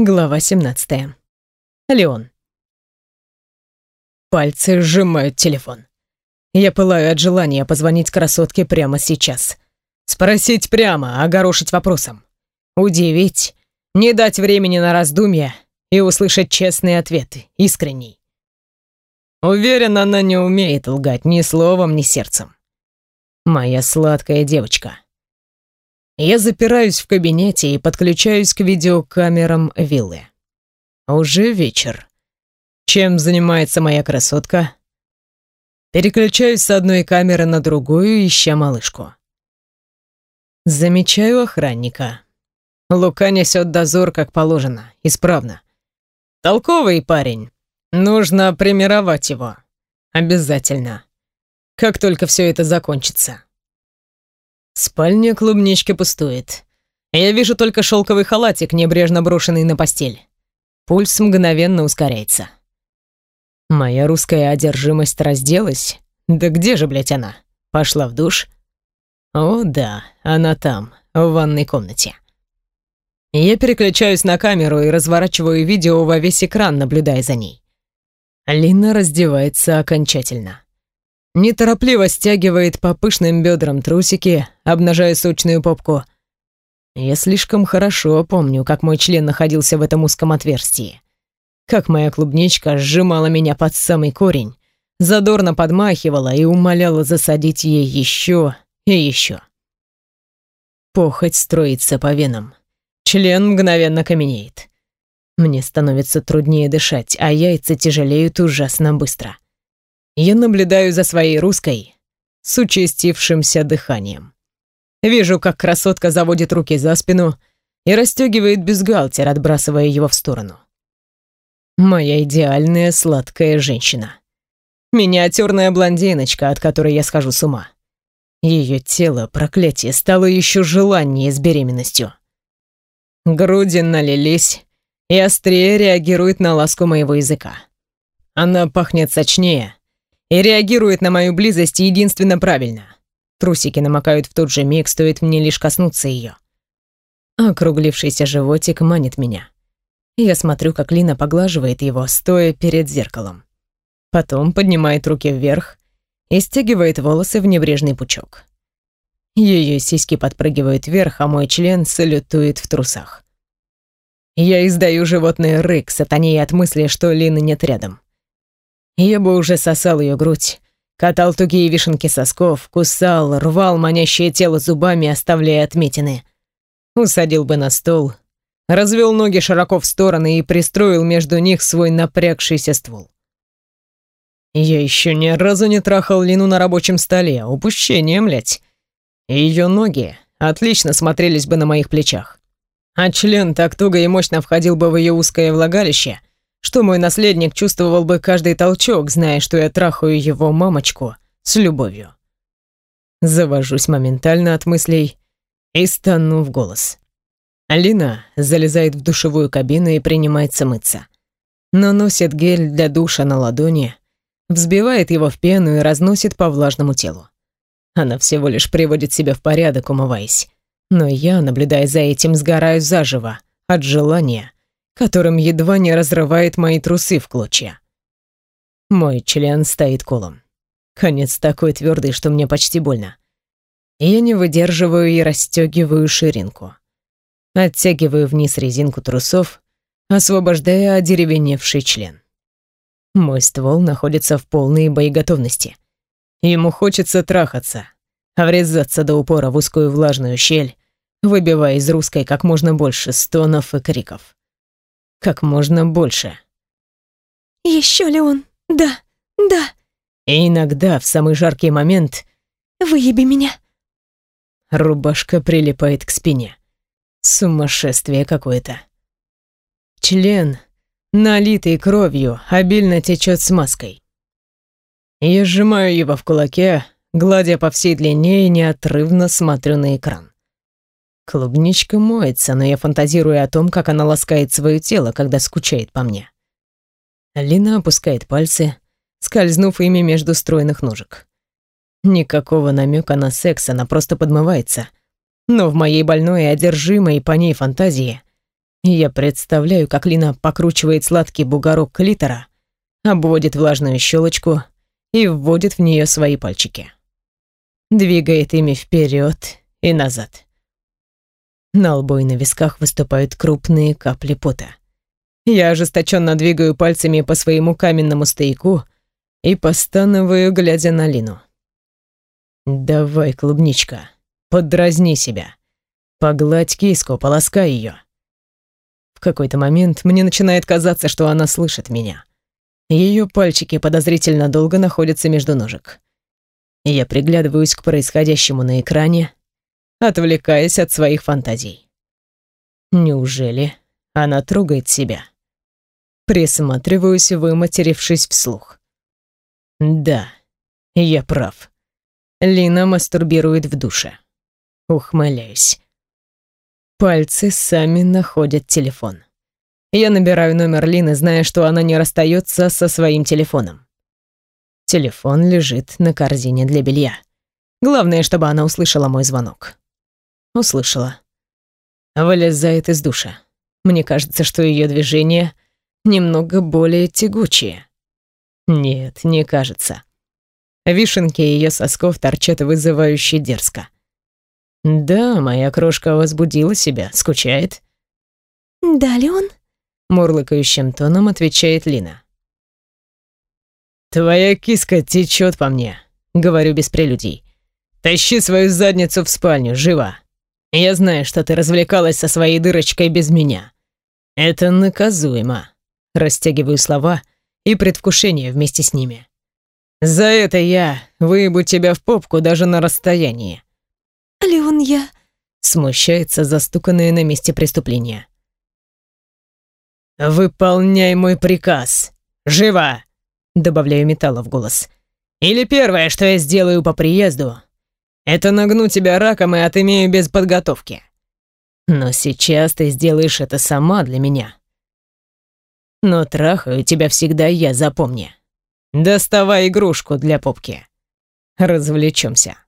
Глава 17. Леон. Пальцы сжимают телефон. Я пылаю от желания позвонить красотке прямо сейчас. Спросить прямо, огорошить вопросом. Удивить, не дать времени на раздумья и услышать честные ответы, искренний. Уверен, она не умеет лгать ни словом, ни сердцем. Моя сладкая девочка. Я запираюсь в кабинете и подключаюсь к видеокамерам виллы. Уже вечер. Чем занимается моя красотка? Переключаюсь с одной камеры на другую, ища малышку. Замечаю охранника. Лука несет дозор, как положено, исправно. Толковый парень. Нужно примировать его. Обязательно. Как только все это закончится. Спальня клубнички пустует. Я вижу только шелковый халатик, небрежно брошенный на постель. Пульс мгновенно ускоряется. Моя русская одержимость разделась. Да где же, блядь, она? Пошла в душ? О, да, она там, в ванной комнате. Я переключаюсь на камеру и разворачиваю видео во весь экран, наблюдая за ней. Лина раздевается окончательно неторопливо стягивает по пышным бедрам трусики, обнажая сочную попку. Я слишком хорошо помню, как мой член находился в этом узком отверстии. Как моя клубничка сжимала меня под самый корень, задорно подмахивала и умоляла засадить ей еще и еще. Похоть строится по венам. Член мгновенно каменеет. Мне становится труднее дышать, а яйца тяжелеют ужасно быстро. Я наблюдаю за своей русской с участившимся дыханием. Вижу, как красотка заводит руки за спину и расстегивает бюстгальтер, отбрасывая его в сторону. Моя идеальная сладкая женщина. Миниатюрная блондиночка, от которой я схожу с ума. Ее тело, проклятие, стало еще желаннее с беременностью. Груди налились и острее реагирует на ласку моего языка. Она пахнет сочнее, и реагирует на мою близость единственно правильно. Трусики намокают в тот же миг, стоит мне лишь коснуться ее. Округлившийся животик манит меня. Я смотрю, как Лина поглаживает его, стоя перед зеркалом. Потом поднимает руки вверх и стягивает волосы в небрежный пучок. Ее сиськи подпрыгивают вверх, а мой член салютует в трусах. Я издаю животный рык, сатанея от мысли, что Лины нет рядом. Я бы уже сосал ее грудь, катал тугие вишенки сосков, кусал, рвал манящее тело зубами, оставляя отметины. Усадил бы на стол, развел ноги широко в стороны и пристроил между них свой напрягшийся ствол. Я еще ни разу не трахал Лину на рабочем столе, упущение, млять. Ее ноги отлично смотрелись бы на моих плечах. А член так туго и мощно входил бы в ее узкое влагалище, что мой наследник чувствовал бы каждый толчок, зная, что я трахаю его мамочку с любовью. Завожусь моментально от мыслей и стану в голос. Алина залезает в душевую кабину и принимается мыться. Наносит гель для душа на ладони, взбивает его в пену и разносит по влажному телу. Она всего лишь приводит себя в порядок, умываясь. Но я, наблюдая за этим, сгораю заживо от желания которым едва не разрывает мои трусы в клочья. Мой член стоит колом. Конец такой твердый, что мне почти больно. Я не выдерживаю и расстегиваю ширинку. Оттягиваю вниз резинку трусов, освобождая одеревеневший член. Мой ствол находится в полной боеготовности. Ему хочется трахаться, врезаться до упора в узкую влажную щель, выбивая из русской как можно больше стонов и криков как можно больше. Еще ли он? Да, да. И иногда, в самый жаркий момент... Выеби меня. Рубашка прилипает к спине. Сумасшествие какое-то. Член, налитый кровью, обильно течет смазкой. Я сжимаю его в кулаке, гладя по всей длине и неотрывно смотрю на экран. Клубничка моется, но я фантазирую о том, как она ласкает свое тело, когда скучает по мне. Лина опускает пальцы, скользнув ими между стройных ножек. Никакого намека на секс, она просто подмывается. Но в моей больной одержимой по ней фантазии Я представляю, как Лина покручивает сладкий бугорок клитора, обводит влажную щелочку и вводит в нее свои пальчики. Двигает ими вперед и назад. На лбу и на висках выступают крупные капли пота. Я ожесточенно двигаю пальцами по своему каменному стояку и постановую, глядя на Лину. «Давай, клубничка, поддразни себя. Погладь киску, полоскай ее. В какой-то момент мне начинает казаться, что она слышит меня. Ее пальчики подозрительно долго находятся между ножек. Я приглядываюсь к происходящему на экране, отвлекаясь от своих фантазий. Неужели она трогает себя? Присматриваюсь, выматерившись вслух. Да, я прав. Лина мастурбирует в душе. Ухмыляюсь. Пальцы сами находят телефон. Я набираю номер Лины, зная, что она не расстается со своим телефоном. Телефон лежит на корзине для белья. Главное, чтобы она услышала мой звонок. Услышала. Вылезает из душа. Мне кажется, что ее движения немного более тягучие. Нет, не кажется. Вишенки ее сосков торчат вызывающе дерзко. Да, моя крошка возбудила себя, скучает. «Да, Леон?» — мурлыкающим тоном отвечает Лина. «Твоя киска течет по мне», — говорю без прелюдий. «Тащи свою задницу в спальню, живо. Я знаю, что ты развлекалась со своей дырочкой без меня. Это наказуемо». Растягиваю слова и предвкушение вместе с ними. «За это я выебу тебя в попку даже на расстоянии». «Леон, я...» Смущается застуканная на месте преступления. «Выполняй мой приказ. Живо!» Добавляю металла в голос. «Или первое, что я сделаю по приезду, это нагну тебя раком и отымею без подготовки. Но сейчас ты сделаешь это сама для меня. Но трахаю тебя всегда я, запомни. Доставай игрушку для попки. Развлечемся.